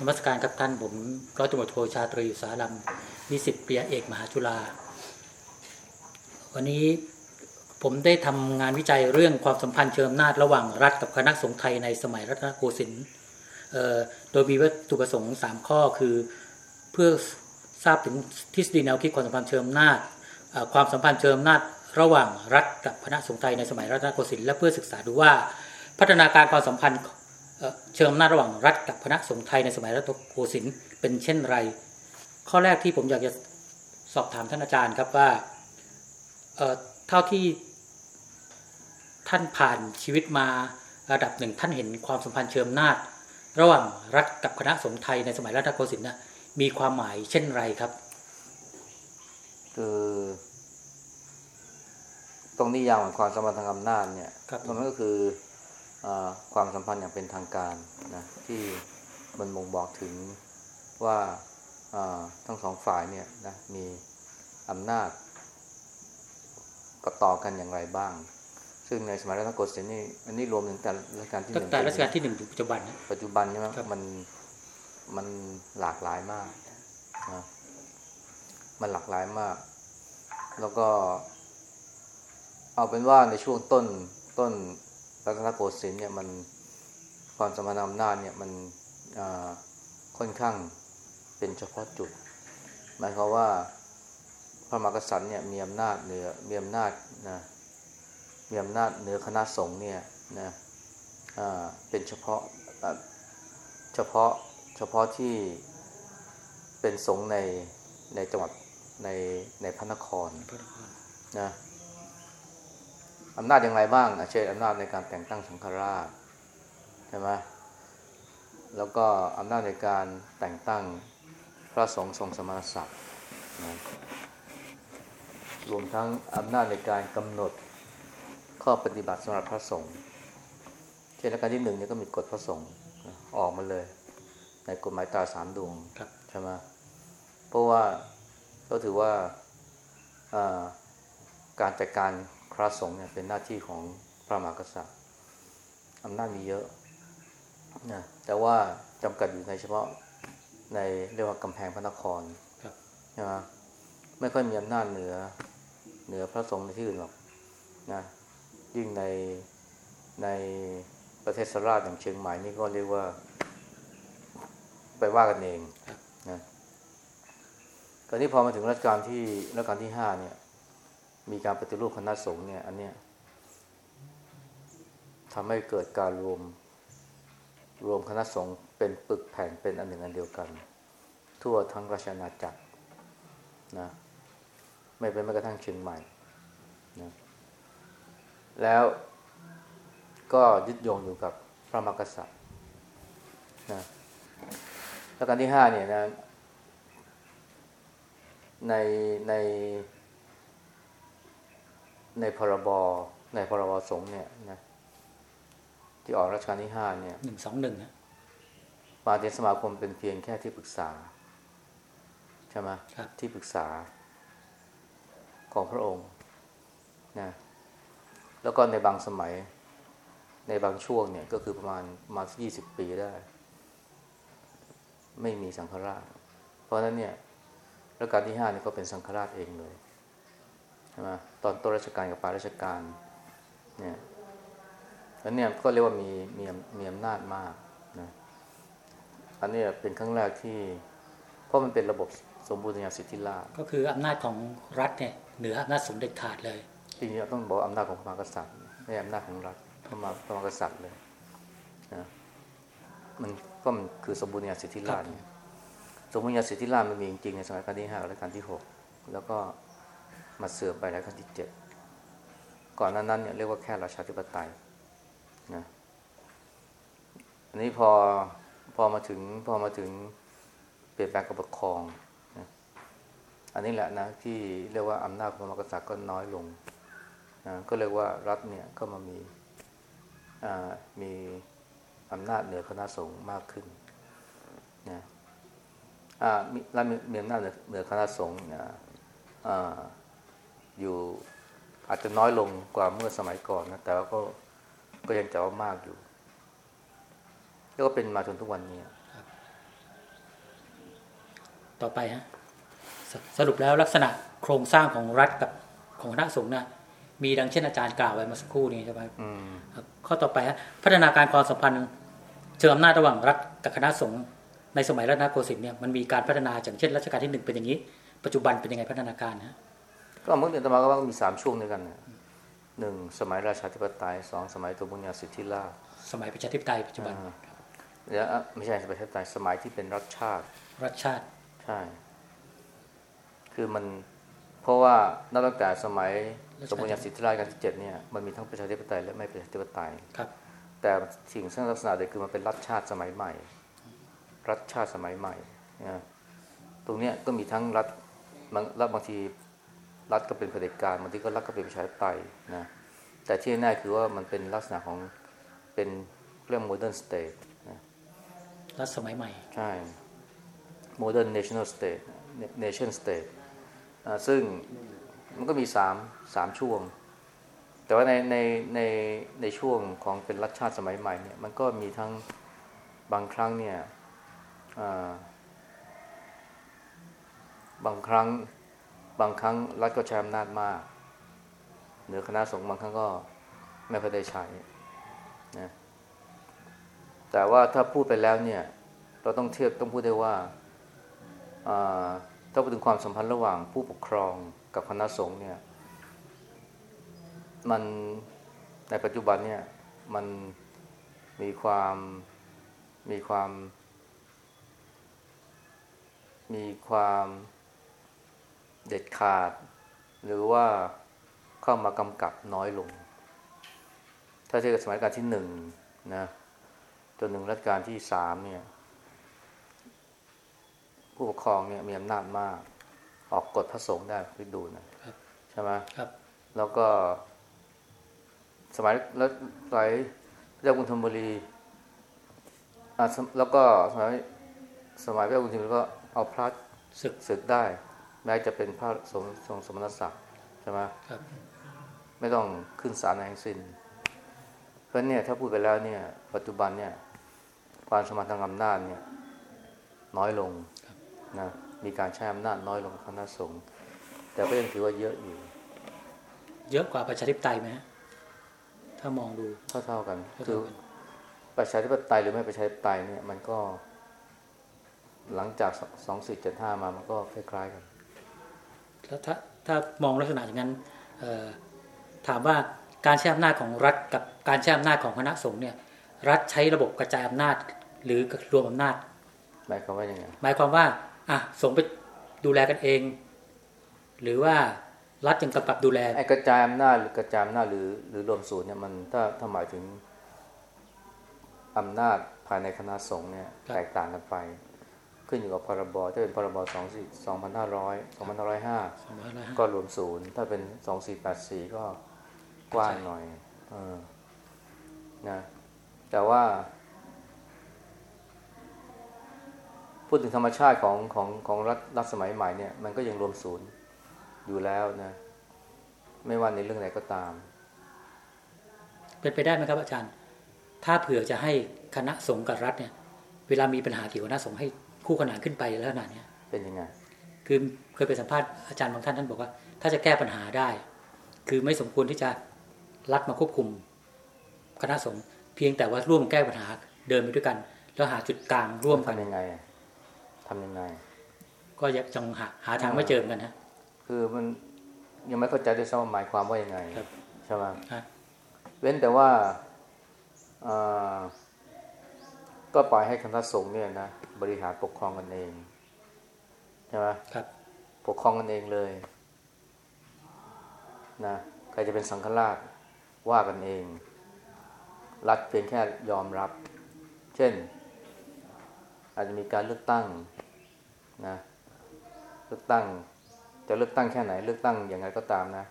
นมัสการครับท่านผมร้อยตำรวจโทชาตรีสารัมนิสิตเปียเอกมหาจุฬาวันนี้ผมได้ทำงานวิจัยเรื่องความสัมพันธ์เชิงอำนาจระหว่างรัฐกับคณะสงฆ์ไทยในสมัยรัตนโกสินทร์โดยมีวัตถุประสงค์สามข้อคือ เพื่อทราบถึงทฤษฎีแนวคิดความสัมพันธ์เชิงอำนาจความสัมพันธ์เชิงอำนาจระหว่างรัฐกับคณะสงฆ์ไทยในสมัยรัตนโกสินทร์และเพื่อศึกษาดูว่าพัฒนาการความสัมพันธ์ เอ่อเชิงอำนาจระหว่างรัฐกับคณะสงฆ์ไทยในสมัยรัตนโกสินทร์เป็นเช่นไร ข้อแรกที่ผมอยากจะสอบถามท่านอาจารย์ครับว่าเอ่อเท่าที่ท่านผ่านชีวิตมาระดับหนึ่งท่านเห็นความสัมพันธ์เชิงอำนาจ ระหว่างรัฐกับคณะสงฆ์ไทยในสมัยรัตนโกสินทร์นะมีความหมายเช่นไรครับคือตรงนิยามของความสัมพันธ์ทางอำนาจเนี่ยครับตรงนั้นก็คืออา ความสัมพันธ์อย่างเป็นทางการนะที่มันบ่งบอกถึงว่าอ่าทั้งสองฝ่ายเนี่ยนะมีอำนาจก็ต่อกันอย่างไรบ้าง ซึ่งในสมัยรัตนโกสินทร์นี่อันนี้รวมถึงแต่รัชกาลที่หตั้นึ่งงแต่รัชกาลที่หนึ่งถึงปัจจุบันนะปัจจุบันใช่ไหมครับมันมันหลากหลายมากนะมันหลากหลายมาก แล้วก็ เอาเป็นว่าในช่วงต้นต้น รัตนโกสินทร์เนี่ยมันความสมพันอำนาจเนี่ยมันค่อนข้างเป็นเฉพาะจุด หมายความว่าพระมหากษัตริย์เนี่ยมีอำนาจเหนือมีอำนาจนะมีอำนาจเหนือคณะสงฆ์เนี่ยนะเป็นเฉพาะเฉพาะเฉพาะที่เป็นสงฆ์ในในจังหวัดในในพระนครนะ อำนาจอย่างไรบ้างอะเช่นอำนาจในการแต่งตั้งสังฆราชใช่ไหมแล้วก็อำนาจในการแต่งตั้งพระสงฆ์ทรงสมณศักดิ์นะรวมทั้งอำนาจในการกำหนดข้อปฏิบัติสำหรับพระสงฆ์เช่นรัชกาลที่หนึ่งเนี่ยก็มีกฎพระสงฆ์นะออกมาเลย ในกฎหมายตราสามดวงครับใช่ไหมเพราะว่าก็ถือว่าอ่าการจัดการพ ระสงฆ์เนี่ยเป็นหน้าที่ของพระมหากษัตริย์อำนาจมีเยอะนะแต่ว่าจำกัดอยู่ในเฉพาะในเรียกว่ากำแพงพระนครครับใช่ไหมไม่ค่อยมีอำนาจเหนือเหนือพระสงฆ์ในที่อื่นหรอกนะยิ่งในในประเทศสราชอย่างเชียงใหม่นี่ก็เรียกว่า ไปว่ากันเองนะกรณีพอมาถึงรัชกาลที่รัชกาลที่ห้าเนี่ย มีการปฏิรูปคณะสงฆ์เนี่ยอันเนี้ยทำให้เกิดการรวมรวมคณะสงฆ์เป็นปึกแผ่นเป็นอันหนึ่งอันเดียวกัน ทั่วทั้งราชอาณาจักรนะไม่เป็นแม้กระทั่งเชียงใหม่นะแล้วก็ยึดโยงอยู่กับพระมหากษัตริย์นะรัชกาลที่ห้าเนี่ยนะในใน ในพรบในพรบสงฆ์เนี่ยนะที่ออกรัชกาลที่ห้าเนี่ยหนึ่งสองหนึ่งนะปาเทสมาคมเป็นเพียงแค่ที่ปรึกษาใช่ไหมครับที่ปรึกษาของพระองค์นะแล้วก็ในบางสมัย ในบางช่วงเนี่ยก็คือประมาณประมาณยี่สิบปีได้ ไม่มีสังฆราช เพราะฉะนั้นเนี่ยรัชกาลที่ห้านี่ก็เป็นสังฆราชเองเลยใช่ไหมตอนต้นรัชกาลกับปลายรัชกาลเนี่ยแล้วเนี่ยก็เรียกว่ามีมีมีอำนาจมากนะอันเนี้ยเป็นครั้งแรกที่ เพราะมันเป็นระบบสมบูรณาญาสิทธิราชย์ก็คืออำนาจของรัฐเนี่ยเหนืออำนาจสงฆ์เด็ดขาดเลยจริงๆต้องบอกว่าอำนาจของพระมหากษัตริย์ไม่ใช่อำนาจของรัฐพระมหาพระมหากษัตริย์เลยนะมันก็มันคือสมบูรณาญาสิทธิราชย์เนี่ยสมบูรณาญาสิทธิราชย์มันมีจริงๆในสมัยรัชกาลที่ห้าและรัชกาลที่หกแล้วก็ มาเสื่อมไปรัชกาลที่เจ็ดก่อนนั้นเนี่ยเรียกว่าแค่ราชาธิปไตยนะอันนี้พอพอมาถึงพอมาถึงเปลี่ยนแปลงการปกครองนะอันนี้แหละนะที่เรียกว่าอำนาจของมหากษัตริย์ก็น้อยลงนะก็เรียกว่ารัฐเนี่ยก็มามีมีอำนาจเหนือคณะสงฆ์มากขึ้นนะอ่ามีรัฐมีอำนาจเหนือเหนือคณะสงฆ์นะ อ่าอยู่อาจจะน้อยลงกว่าเมื่อสมัยก่อนนะแต่ว่าก็ก็ยังจะว่ามากอยู่ แล้วก็เป็นมาจนทุกวันนี้ต่อไปฮะสสรุปแล้วลักษณะโครงสร้างของรัฐกับของคณะสงฆ์เนี่ยมีดังเช่นอาจารย์กล่าวไว้เมื่อสักครู่นี้ใช่ไหมอืมครับข้อต่อไปฮะพัฒนาการความสัมพันธ์เชิงอำนาจระหว่างรัฐกับคณะสงฆ์ในสมัยรัตนโกสินทร์เนี่ยมันมีการพัฒนาอย่างเช่นรัชกาลที่หนึ่งเป็นอย่างนี้ ปัจจุบันเป็นยังไงพัฒนาการฮะ ก็เมื่อเดือนตมาก็ว่ามีสามช่วงด้วยกันนะหนึ่งสมัยราชาธิปไตยสองสมัยตัวบุญญาสิทธิราชสมัยประชาธิปไตยปัจจุบันอ่าแล้วอะไม่ใช่ประชาธิปไตยสมัยที่เป็นรัฐชาติ รัฐชาติใช่ คือมันเพราะว่านับตั้งแต่สมัยรัชกาลสมบูรณาสิทธิราชการที่เจ็ดเนี่ยมันมีทั้งประชาธิปไตยและไม่ประชาธิปไตยครับ แต่สิ่งซึ่งลักษณะเด่นคือมันเป็นรัฐชาติสมัยใหม่ รัฐชาติสมัยใหม่นะตรงเนี้ยก็มีทั้งรัฐบางรัฐบางที รัฐก็เป็นเผด็จการบางทีก็รัฐก็เป็นประชาธิปไตยนะแต่ที่แน่ๆคือว่ามันเป็นลักษณะของเป็นเรื่อง modern state นะรัฐสมัยใหม่ ใช่ modern national state nation state อ่าซึ่งมันก็มีสามสามช่วง แต่ว่าในในในในช่วงของเป็นรัฐชาติสมัยใหม่เนี่ยมันก็มีทั้งบางครั้งเนี่ยอ่าบางครั้ง บางครั้งรัฐก็ใช้อำนาจมาก เหนือคณะสงฆ์บางครั้งก็ไม่ค่อยได้ใช้นะแต่ว่าถ้าพูดไปแล้วเนี่ย เราต้องเทียบต้องพูดได้ว่าอ่าถ้าพูดถึงความสัมพันธ์ระหว่างผู้ปกครองกับคณะสงฆ์เนี่ย มันในปัจจุบันเนี่ยมันมีความมีความ มีความ เด็ดขาด หรือว่าเข้ามากำกับน้อยลง ถ้าเทียบกับสมัยรัชกาลที่หนึ่งนะจนถึงรัชกาลที่สามเนี่ย ผู้ปกครองเนี่ยมีอำนาจมาก ออกกฎพระสงฆ์ได้คิดดูนะครับใช่ไหมครับ แล้วก็ สมัยแล้วสมัยเจ้ากรุงธนบุรีอ่าสมแล้วก็สมัยสมัยเจ้ากรุงธนบุรีก็เอาพระศึกศึกได้ แม้จะเป็นพระสงฆ์ทรงสมณศักดิ์ใช่ไหมครับไม่ต้องขึ้นศาลอะไรทั้งสิ้น เพราะฉะนั้นเนี่ยถ้าพูดไปแล้วเนี่ย ปัจจุบันเนี่ยความสมพันธ์ทางอำนาจเนี่ย น้อยลงนะมีการใช้อำนาจน้อยลงของคณะสงฆ์แต่ก็ยังถือว่าเยอะอยู่ เยอะกว่าประชาธิปไตยไหมฮะถ้ามองดูเท่าเท่าๆกันเท่าๆคือกันประชาธิปไตยหรือไม่ประชาธิปไตยเนี่ย มันก็ หลังจากสองสี่เจ็ดห้ามามันก็คล้ายๆกัน แล้วถ้าถ้ามองลักษณะอย่างนั้นเอ่อถามว่าการใช้อำนาจของรัฐกับการใช้อำนาจของคณะสงฆ์เนี่ยรัฐใช้ระบบกระจายอำนาจหรือรวมอำนาจ หมายความว่ายังไงหมายความว่าอะสงฆ์ไปดูแลกันเอง หรือว่ารัฐยังกำกับดูแลไอ้กระจายอำนาจหรือกระจายอำนาจหรือหรือรวมศูนย์เนี่ยมันถ้าถ้าหมายถึงอำนาจภายในคณะสงฆ์เนี่ยแตกต่างกันไป ขึ้นอยู่กับพรบถ้าเป็นพรบสองสี่สองพันห้าร้อยสองพันห้าร้อยห้าสองพันห้าร้อยห้าก็รวมศูนย์ถ้าเป็นสองสี่แปดสี่ก็กว้างหน่อยเออนะแต่ว่า พูดถึงธรรมชาติของของของรัฐรัฐสมัยใหม่เนี่ยมันก็ยังรวมศูนย์อยู่แล้วนะไม่ว่าในเรื่องไหนก็ตาม เป็นไปได้ไหมครับอาจารย์ ถ้าเผื่อจะให้คณะสงฆ์กับรัฐเนี่ย เวลามีปัญหาเกี่ยวกับคณะสงฆ์ให้ คู่ขนานขึ้นไปแล้วขนาดเนี้ยเป็นยังไงคือเคยไปสัมภาษณ์อาจารย์บางท่านท่านบอกว่า ถ้าจะแก้ปัญหาได้ คือไม่สมควรที่จะรัฐมาควบคุมคณะสงฆ์เพียงแต่ว่าร่วมแก้ปัญหาเดินไปด้วยกัน แล้วหาจุดกลางร่วมกันทำยังไงอะทำยังไง ก็ยังจังหาหาทางไม่เจอเหมือนกันฮะคือมันยังไม่เข้าใจด้วยซ้ำว่าหมายความว่ายังไงครับใช่ไหมฮะเว้นแต่ว่าอ่า ก็ปล่อยให้คณะสงฆ์เนี่ยนะบริหารปกครองกันเองใช่ไหมครับ ปกครองกันเองเลยนะใครจะเป็นสังฆราชว่ากันเอง รัฐเพียงแค่ยอมรับ เช่น อาจจะมีการเลือกตั้งนะเลือกตั้ง จะเลือกตั้งแค่ไหนเลือกตั้งอย่างไรก็ตามนะ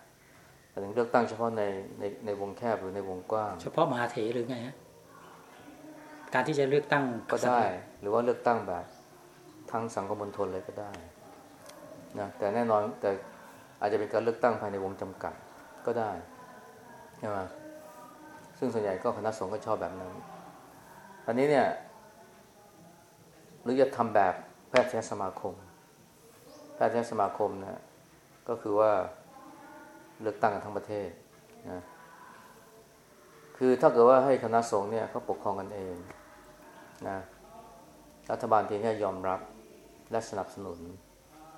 แต่ถึงเลือกตั้งเฉพาะในในในวงแคบหรือในวงกว้าง เฉพาะมหาเถรหรือไงฮะ การที่จะเลือกตั้งก็ได้ หรือว่าเลือกตั้งแบบทั้งสังคมมณฑลเลยก็ได้นะแต่แน่นอนแต่อาจจะเป็นการเลือกตั้งภายในวงจำกัดก็ได้ใช่ไหมซึ่งส่วนใหญ่ก็คณะสงฆ์ก็ชอบแบบนั้นอันนี้เนี่ยหรือจะทำแบบแพทยสมาคมทยสมาคมนะก็คือว่าเลือกตั้งกันทั้งประเทศนะคือถ้าเกิดว่าให้คณะสงฆ์เนี่ยเขาปกครองกันเอง นะรัฐบาลเพียงแค่ยอมรับและสนับสนุน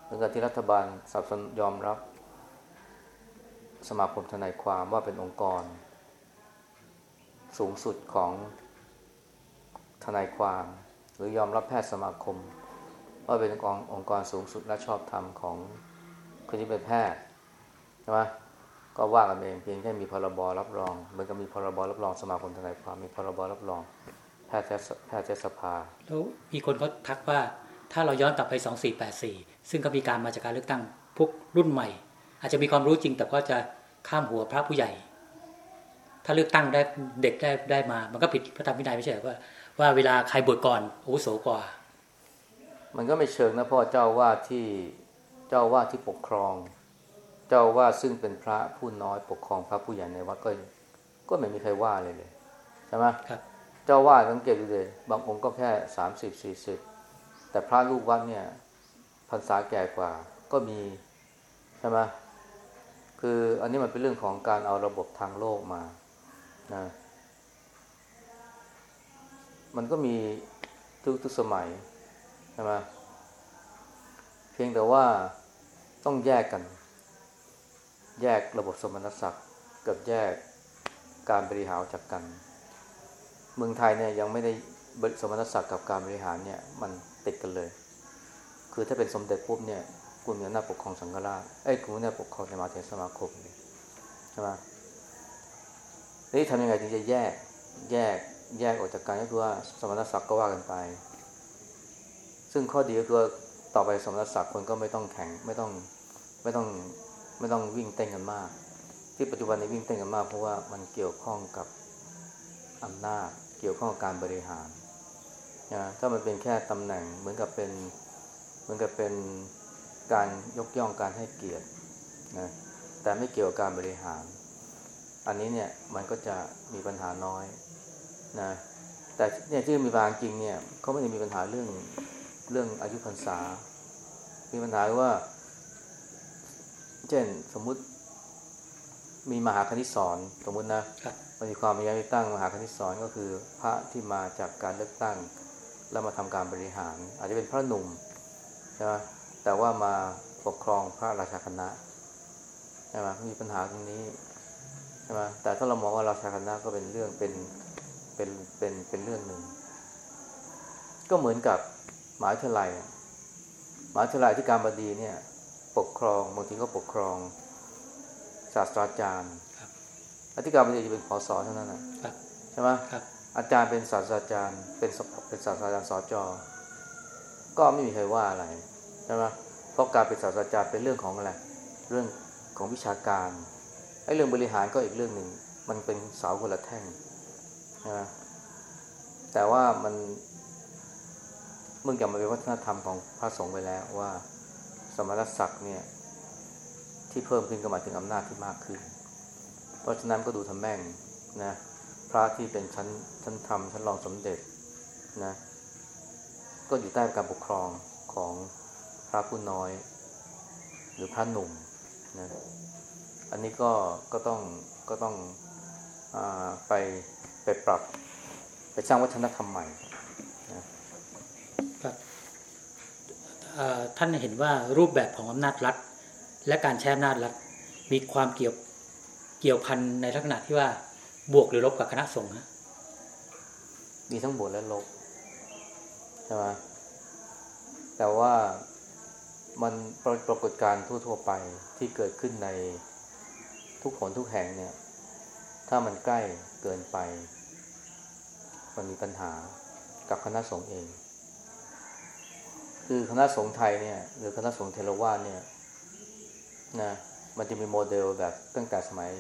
เมือนกับที่รัฐบาลสนับสนุนยอมรับ สมาคมทนายความว่าเป็นองค์กร สูงสุดของทนายความ หรือยอมรับแพทย์สมาคม ว่าเป็นองค์กรองค์กรสูงสุดและชอบธรรมของคนที่เป็นแพทย์ใช่ไหมก็ว่ากันเองเพียงแค่มีพรบรับรองเหมือนกับมีพรบรับรองสมาคมทนายความมีพรบรับรอง แพทย์แพทยสภาแล้วมีคนเขาทักว่าถ้าเราย้อนกลับไป 2484 ซึ่งก็มีการมาจากการเลือกตั้งพวกรุ่นใหม่ อาจจะมีความรู้จริงแต่ก็จะข้ามหัวพระผู้ใหญ่ ถ้าเลือกตั้งได้เด็กได้ได้มา มันก็ผิดพระธรรมวินัยไม่ใช่หรอว่าว่าเวลาใครบวชก่อนอาวุโสกว่า มันก็ไม่เชิงนะเพราะว่าเจ้าว่าที่เจ้าว่าที่ปกครอง เจ้าว่าซึ่งเป็นพระผู้น้อยปกครองพระผู้ใหญ่ในวัดก็ก็ไม่มีใครว่าเลยเลยใช่ไหมครับ เจ้าว่าสังเกตดูเลยบางองค์ก็แค่สามสิบสี่สิบแต่พระลูกวัดเนี่ยพรรษาแก่กว่าก็มีใช่ไหมคืออันนี้มันเป็นเรื่องของการเอาระบบทางโลกมานะมันก็มีทุกทุกสมัยใช่ไหมเพียงแต่ว่าต้องแยกกัน แยกระบบสมณศักดิ์กับแยกการบริหารจากกัน เมืองไทยเนี่ยยังไม่ได้บริสมณศักดิ์กับการบริหารเนี่ยมันติดกันเลย คือถ้าเป็นสมเด็จปุ๊บเนี่ยคุณมีอำนาปกครองสังฆราชเอ้ยคุณมีอำนาปกครองสมาเทศสมาคมใช่ไหมนี่ทำยังไงถึงจะแยกแยกแยกออกจากกันก็คือว่าสมณศักดิ์ก็ว่ากันไป ซึ่งข้อดีก็คือต่อไปสมณศักดิ์คนก็ไม่ต้องแข่งไม่ต้องไม่ต้องไม่ต้องวิ่งเต้นกันมาก ที่ปัจจุบันนี้วิ่งเต้นกันมากเพราะว่ามันเกี่ยวข้องกับ อำนาจเกี่ยวข้องกับการบริหารนะถ้ามันเป็นแค่ตำแหน่งเหมือนกับเป็นเหมือนกับเป็นการยกย่องการให้เกียรตินะแต่ไม่เกี่ยวกับการบริหาร อันนี้เนี่ยมันก็จะมีปัญหาน้อยนะแต่เนี่ยที่มีปัญหาจริงเนี่ยเขาไม่ได้มีปัญหาเรื่องเรื่องอายุพรรษา มีปัญหาว่า เช่นสมมุติมีมหาคณิตสอนสมมุตินะครับ มันมีความพยายามตั้งมหาคณิตสอนก็คือ พระที่มาจากการเลือกตั้ง แล้วมาทำการบริหาร อาจจะเป็นพระหนุ่มใช่ไหมแต่ว่ามาปกครองพระราชาคณะใช่ไหมมีปัญหาตรงนี้ใช่ไหมแต่ถ้าเรามองว่าราชาคณะก็เป็นเรื่องเป็นเป็นเป็นเป็นเรื่องหนึ่ง ก็เหมือนกับหมหาวิทยาลัยหมหาวิทยาลัยที่การบดีเนี่ย ปกครองบางทีก็ปกครองศาสตราจารย์ อธิการบดีจะเป็นผอสอเท่านั้นนะครับใช่ไหมครับอาจารย์เป็นศาสตราจารย์ เป็นสเป็นศาสตราจารย์สจก็ไม่มีใครว่าอะไรใช่ไหมเพราะการเป็นศาสตราจารย์เป็นเรื่องของอะไรเรื่องของวิชาการไอ้เรื่องบริหารก็อีกเรื่องหนึ่งมันเป็นเสาคนละแท่งใช่ไหมแต่ว่ามันเมื่อกี้มันเป็นวัฒนธรรมของพระสงฆ์ไปแล้วว่า สมณศักดิ์เนี่ยที่เพิ่มขึ้นก็หมายถึงอำนาจที่มากขึ้น เพราะฉะนั้นก็ดูทำแม่งนะพระที่เป็นชั้นชั้นธรรมชั้นรองสมเด็จนะก็อยู่ใต้การปกครองของพระผู้น้อย หรือพระหนุ่มนะอันนี้ก็ก็ต้องก็ต้องอไปไปปรับ ไปสร้างวัฒนธรรมใหม่เอ่อท่านเห็นว่ารูปแบบของอำนาจรัฐ และการใช้อำนาจรัฐมีความเกี่ยว เกี่ยวพันในลักษณะที่ว่าบวกหรือลบกับคณะสงฆ์ฮะมีทั้งบวกและลบใช่ไหมแต่ว่ามันปรปรากฏการณ์ทั่วๆไปที่เกิดขึ้นในทุกผลทุกแห่งเนี่ย ถ้ามันใกล้เกินไป มันมีปัญหากับคณะสงฆ์เอง คือคณะสงฆ์ไทยเนี่ย หรือคณะสงฆ์เทรวาสเนี่ยนะ มันจะมีโมเดลแบบตั้งแต่สมัย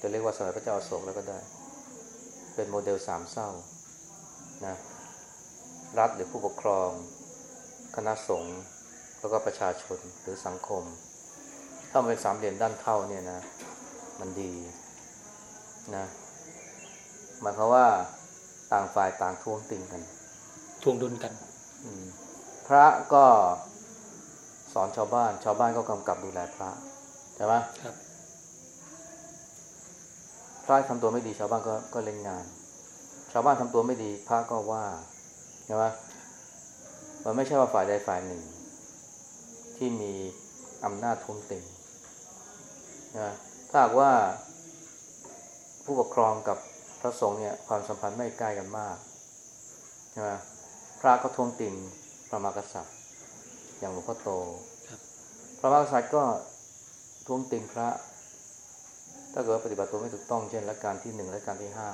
จะเรียกว่าสมัยพระเจ้าอโศกแล้วก็ได้ เป็นโมเดลสามเศร้านะรัฐหรือผู้ปกครอง คณะสงฆ์แล้วก็ประชาชนหรือสังคม ถ้ามันเป็นสามเหลี่ยมด้านเท่าเนี่ยนะ มันดีนะหมายความว่าต่างฝ่ายต่างท้วงติงกันทวงดุลกันอืมพระก็สอนชาวบ้าน ชาวบ้านก็กำกับดูแลพระใช่ไหมครับพระทำตัวไม่ดีชาวบ้านก็ก็เล่นงาน ชาวบ้านทำตัวไม่ดีพระก็ว่าใช่ไหมมันไม่ใช่ว่าฝ่ายใดฝ่ายหนึ่ง ที่มีอำนาจทุ่มติงนะถ้าหากว่าผู้ปกครองกับพระสงฆ์เนี่ยความสัมพันธ์ไม่ใกล้กันมากใช่ไหมพระก็ทวงติงพระมหากษัตริย์ อย่างหลวงพ่อโตครับพระมหากษัตริย์ก็ ทวงติงพระ ถ้าเกิดปฏิบัติตัวไม่ถูกต้องเช่นรัชการที่หนึ่งรัชการที่ห้า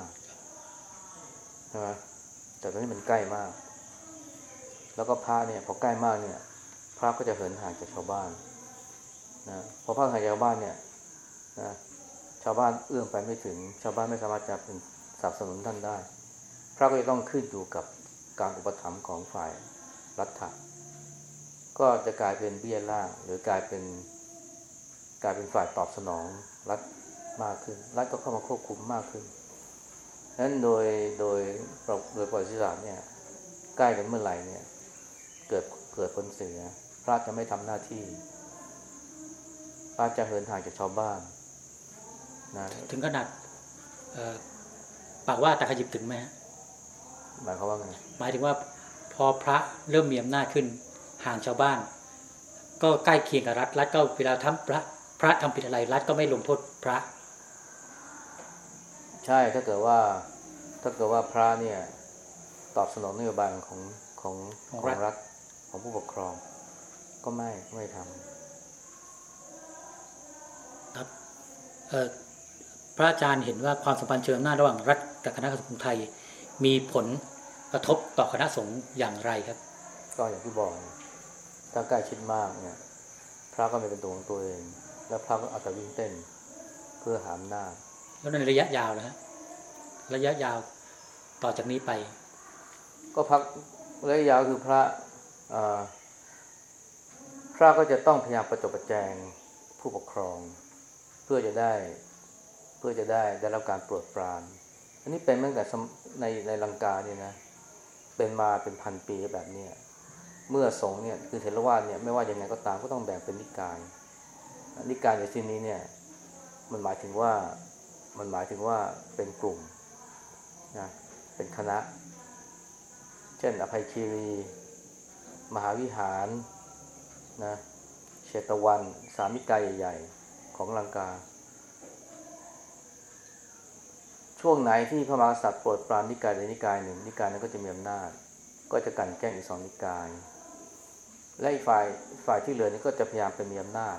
ใช่ไหมแต่ตอนนี้มันใกล้มาก แล้วก็พระเนี่ย พอใกล้มากเนี่ย พระก็จะเหินห่างจากชาวบ้านนะพอพระห่างจากชาวบ้านเนี่ยนะชาวบ้านเอื้อมไปไม่ถึง ชาวบ้านไม่สามารถจะเป็นสนับสนุนท่านได้ พระก็จะต้องขึ้นอยู่กับการอุปถัมภ์ของฝ่ายรัฐะก็จะกลายเป็นเบี้ยล่างหรือกลายเป็น กลายเป็นฝ่ายตอบสนองรัฐมากขึ้น รัฐก็เข้ามาควบคุมมากขึ้นฉะนั้นโดยโดยโดยประวัติศาสตร์เนี่ยใกล้กันเมื่อไหร่เนี่ย เกิดเกิดผลเสียพระจะไม่ทำหน้าที่ พระจะเหินห่างจากชาวบ้านนะถึงขนาดเอ่อปากว่าตาขยิบถึงไหมฮะหมายความว่าไงหมายถึงว่าพอพระเริ่มมีอำนาจขึ้นห่างชาวบ้าน ก็ใกล้เคียงกับรัฐรัฐก็เวลาทำพระ พระทำผิดอะไรรัฐก็ไม่ลงโทษพระ ใช่ถ้าเกิดว่า ถ้าเกิดว่าพระเนี่ย ตอบสนองนโยบายของของของของรัฐรัฐของผู้ปกครอง ก็ไม่ไม่ทครับเอ่อพระอาจารย์เห็นว่าความสัมพันธ์เชิงอำนาจระหว่างรัฐกับคณะสงฆ์ไทย มีผลกระทบต่อคณะสงฆ์อย่างไรครับำก็อย่างที่บอกนะถ้าใกล้ชิดมากเนี่ย พระก็ไม่เป็นตัวของตัวเอง แล้วพระก็เอาแต่วิ่งเต้น เพื่อหาอำนาจแล้วในระยะยาวนะฮะระยะยาวต่อจากนี้ไป ก็พักระยะยาวคือพระเอ่อพระก็จะต้องพยายามประจบประแจงผู้ปกครอง เพื่อจะได้เพื่อจะได้ได้รับการโปรดปราน อันนี้เป็นตั้งแต่สมในในลังกาเนี่ยนะ เป็นมาเป็นพันปีแบบเนี้ยเมื่อสงฆ์เนี่ยคือเทรวาสเนี่ยไม่ว่ายังไงก็ตามก็ต้องแบ่งเป็นนิกาย นิกายในที่นี้เนี่ย มันหมายถึงว่ามันหมายถึงว่าเป็นกลุ่มนะเป็นคณะ เช่น อภัยคีรี มหาวิหารนะเชตวัน สามิกายใหญ่ๆ ของลังกา ช่วงไหนที่พระมหากษัตริย์โปรดปรานนิกายใดนิกายหนึ่ง นิกายนั้นก็จะมีอำนาจ ก็จะกันแกล้งอีกสองนิกาย และอีกฝ่ายฝ่ายที่เหลือนี่ก็จะพยายามเป็นมีอำนาจ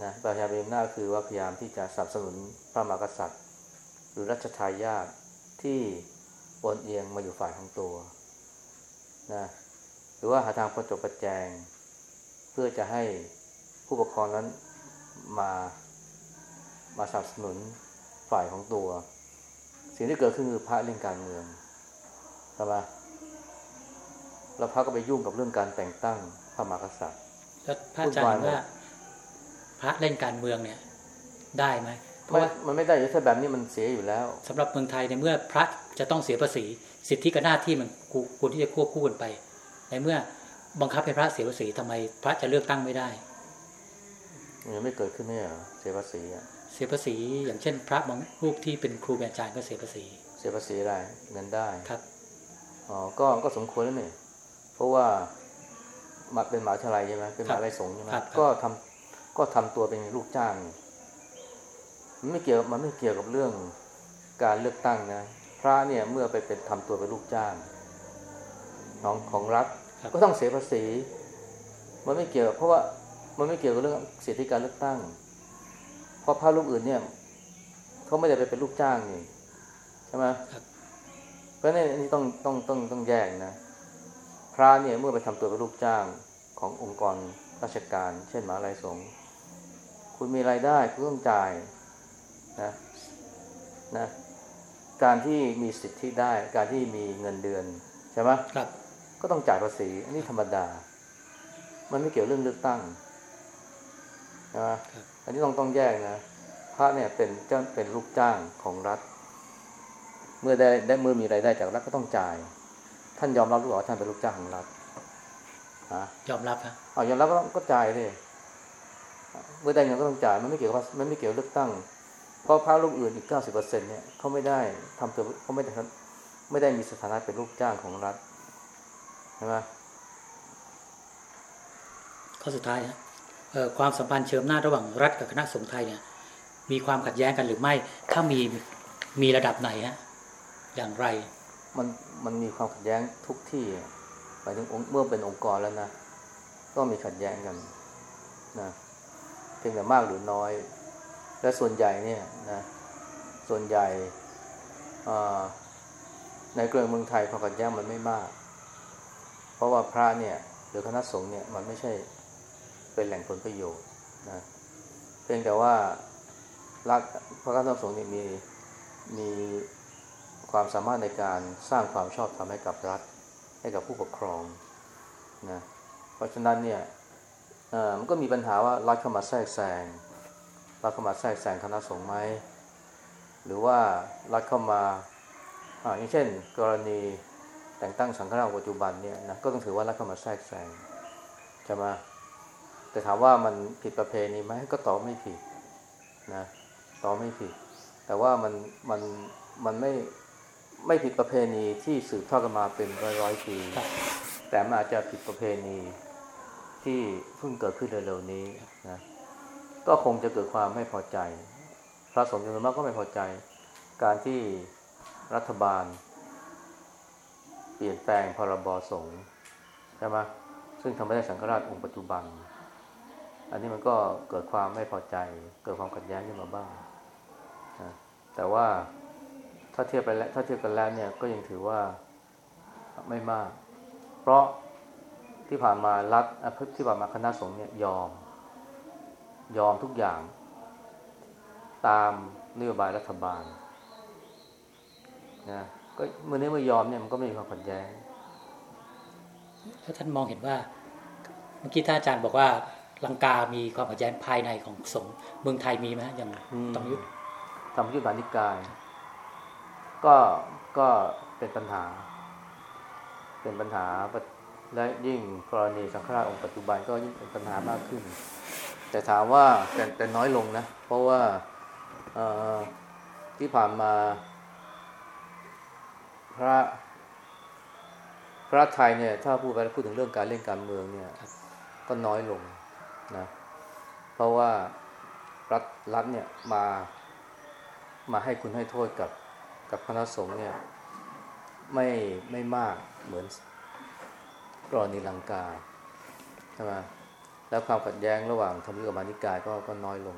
นะพยายามเป็นอำนาคือว่าพยายามที่จะสนับสนุนพระมหากษัตริย์ หรือรัชทายาทที่โอนเอียงมาอยู่ฝ่ายของตัวนะหรือว่าหาทางประจบประแจง เพื่อจะให้ผู้ปกครองนั้นมามาสนับสนุนฝ่ายของตัว สิ่งที่เกิดขึ้นคือพระเล่นการเมืองใช่ไหมแล้วพระก็ไปยุ่งกับเรื่องการแต่งตั้งพระมหากษัตริย์แล้วพระอาจารย์เห็นว่า พระเล่นการเมืองเนี่ยได้ไหมเพราะไม่ว่ามันไม่ได้อยู่ถ้าแบบนี้มันเสียอยู่แล้วสำหรับเมืองไทยในเมื่อพระจะต้องเสียภาษี สิทธิกับหน้าที่มันควรที่จะควบคู่กันไป ในเมื่อบังคับให้พระเสียภาษีทำไมพระจะเลือกตั้งไม่ได้มันยังไม่เกิดขึ้นเนี่ยเหรอเสียภาษีอะเสียภาษีอย่างเช่น พระบางรูปที่เป็นครูเป็นอาจารย์ก็เสียภาษี เสียภาษีอะไรเงินได้ครับอ๋อก็ก็สมควรแล้วนี่เพราะว่ามาเป็นหมหาวิทยาลัยใช่ไหมเป็นมหาวิทยาลัยสงฆ์ใช่ไหมครับก็ทำ ก็ทำตัวเป็นลูกจ้างนี่มันไม่เกี่ยวมันไม่เกี่ยวกับเรื่องการเลือกตั้งนะพระเนี่ยเมื่อไปเป็นทำตัวเป็นลูกจ้างของของรัฐครับก็ต้องเสียภาษี มันไม่เกี่ยว เพราะว่ามันไม่เกี่ยวกับเรื่องสิทธิการเลือกตั้ง เพราะพระรูปอื่นเนี่ยเขาไม่ได้ไปเป็นลูกจ้างนี่ใช่ไหมครับเพราะฉะนั้นอันนี้ต้องต้องต้องต้องแยกนะ พระเนี่ยเมื่อไปทำตัวเป็นลูกจ้างขององค์กรราชการ เช่นมหาลัยสงฆ์ คุณมีรายได้คุณต้องจ่ายนะนะการที่มีสิทธิได้ การที่มีเงินเดือนใช่ไหมครับ ก็ต้องจ่ายภาษี อันนี้ธรรมดา มันไม่เกี่ยวเรื่องเลือกตั้งใช่ไหมครับอันนี้ต้องต้องแยกนะพระเนี่ยเป็นเจ้าเป็นลูกจ้างของรัฐ เมื่อได้ได้เมื่อมีรายได้จากรัฐก็ต้องจ่าย ท่านยอมรับหรือเปล่าว่าท่านเป็นลูกจ้างของรัฐฮฮะยอมรับฮะเอายอมรับก็ต้องก็จ่ายดิ เมื่อได้เงินก็ต้องจ่ายมันไม่เกี่ยวกับมันไม่เกี่ยวกับเลือกตั้ง เพราะพระรูปอื่นอีกเก้าสิบเปอร์เซ็นเนี่ยเขาไม่ได้ทำตัวเขาไม่ได้ทำไม่ได้มีสถานะเป็นลูกจ้างของรัฐใช่ไหมข้อสุดท้ายฮะเอ่อความสัมพันธ์เชิงอำนาจระหว่างรัฐกับคณะสงฆ์ไทยเนี่ย มีความขัดแย้งกันหรือไม่ ถ้ามีมีระดับไหนฮะอย่างไร มันมันมีความขัดแย้งทุกที่อะหมายถึงองค์เมื่อเป็นองค์กรแล้วนะ ก็มีขัดแย้งกันนะเพียงแต่มากหรือน้อย และส่วนใหญ่เนี่ยนะส่วนใหญ่ในเกลืองเมืองไทยความขัดแย้งมันไม่มาก เพราะว่าพระเนี่ยหรือคณะสงฆ์เนี่ยมันไม่ใช่เป็นแหล่งผลประโยชน์นะเพียงแต่ว่ารัฐพระคณะสงฆ์เนี่ยมีมีความสามารถในการสร้างความชอบธรรมให้กับรัฐให้กับผู้ปกครองนะเพราะฉะนั้นเนี่ย มันก็มีปัญหาว่ารัฐเข้ามาแทรกแซงรัฐเข้ามาแทรกแซงคณะสงฆ์ไหมหรือว่ารัฐเข้ามาอ่าอย่างเช่น กรณีแต่งตั้งสังฆราชปัจจุบันเนี่ยนะก็ต้องถือว่ารัฐเข้ามาแทรกแซงใช่ไหมแต่ถามว่ามันผิดประเพณีไหมก็ตอบไม่ผิดนะตอบไม่ผิด แต่ว่ามันมันมันไม่ไม่ผิดประเพณีที่สืบทอดกันมาเป็นร้อยร้อยๆปีครับแต่มันอาจจะผิดประเพณี ที่เพิ่งเกิดขึ้นเร็วๆนี้นะก็คงจะเกิดความไม่พอใจ พระสงฆ์จำนวนมากก็ไม่พอใจ การที่รัฐบาล เปลี่ยนแปลงพรบสงฆ์ใช่ไหมซึ่งทำให้ได้สังฆราชองค์ปัจจุบัน อันนี้มันก็เกิดความไม่พอใจ เกิดความขัดแย้งขึ้นมาบ้างนะแต่ว่าถ้าเทียบไปแล้วถ้าเทียบกันแล้วเนี่ยก็ยังถือว่าไม่มาก เพราะ ที่ผ่านมารัฐอะที่ผ่านมาคณะสงฆ์เนี่ยยอม ยอมทุกอย่าง ตามนโยบายรัฐบาลนะก็เมื่อนี้เมื่อยอมเนี่ยมันก็ไม่มีความขัดแย้งถ้าท่านมองเห็นว่า เมื่อกี้ท่านอาจารย์บอกว่าลังกามีความขัดแย้งภายในของสงฆ์เมืองไทยมีไหมฮะอย่างอืมตองยุทธธรรมยุทธบานิกาย ก็ก็เป็นปัญหา เป็นปัญหา และยิ่งกรณีสังฆราชองค์ปัจจุบันก็ยิ่งเป็นปัญหามากขึ้น แต่ถามว่าแต่แต่น้อยลงนะ เพราะว่าที่ผ่านมาพระพระไทยเนี่ยถ้าพูดไปพูดถึงเรื่องการเล่นการเมืองเนี่ยก็น้อยลงนะเพราะว่ารัฐรัฐเนี่ยมามาให้คุณให้โทษกับกับคณะสงฆ์เนี่ยไม่ไม่มากเหมือน กรณีลังกาใช่ไหมแล้วความขัดแย้งระหว่างธรรมยุทธกับมานิกายก็ก็น้อยลง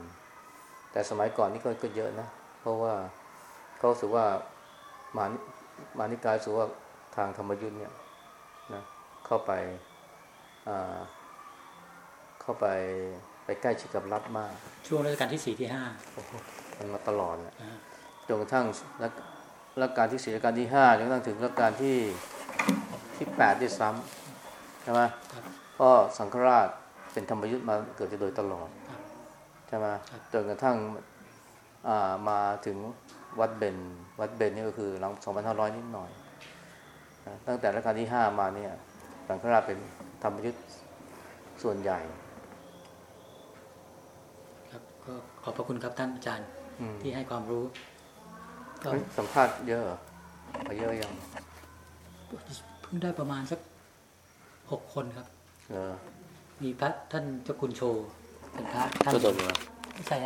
แต่สมัยก่อนนี่ก็ก็เยอะนะ เพราะว่าเขารู้สึกว่ามานิมานิกายรู้สึกว่าทางธรรมยุทธเนี่ยนะเข้าไปอ่าเข้าไปไปใกล้ชิดกับรัฐมาก ช่วงรัชกาลที่สี่ที่ห้ามันมาตลอดแหละอ่าจนกระทั่งรัชรัชกาลที่สี่รัชกาลที่ห้าจนกระทั่งถึงรัชกาลที่ที่แปดด้วยซ้ำ ใช่ไหมครับก็สังฆราชเป็นธรรมยุทธ์มาเกิดจะโดยตลอดครับใช่ไหมครับจนกระทั่งอ่ามาถึงวัดเบนวัดเบนนี่ก็คือหลัง 2500 นิดหน่อยนะตั้งแต่รัชกาลที่ห้ามาเนี่ยสังฆราชเป็นธรรมยุทธ์ส่วนใหญ่ ครับก็ขอบพระคุณครับท่านอาจารย์อืมที่ให้ความรู้ก็เฮ้ยสัมภาษณ์เยอะเหรอเอาเยอะยังเพิ่งได้ประมาณสัก หกคนครับเออมีพระท่านเจ้าคุณโชว์เป็นพระท่านก็โดนเหรอไม่ใช่ฮะ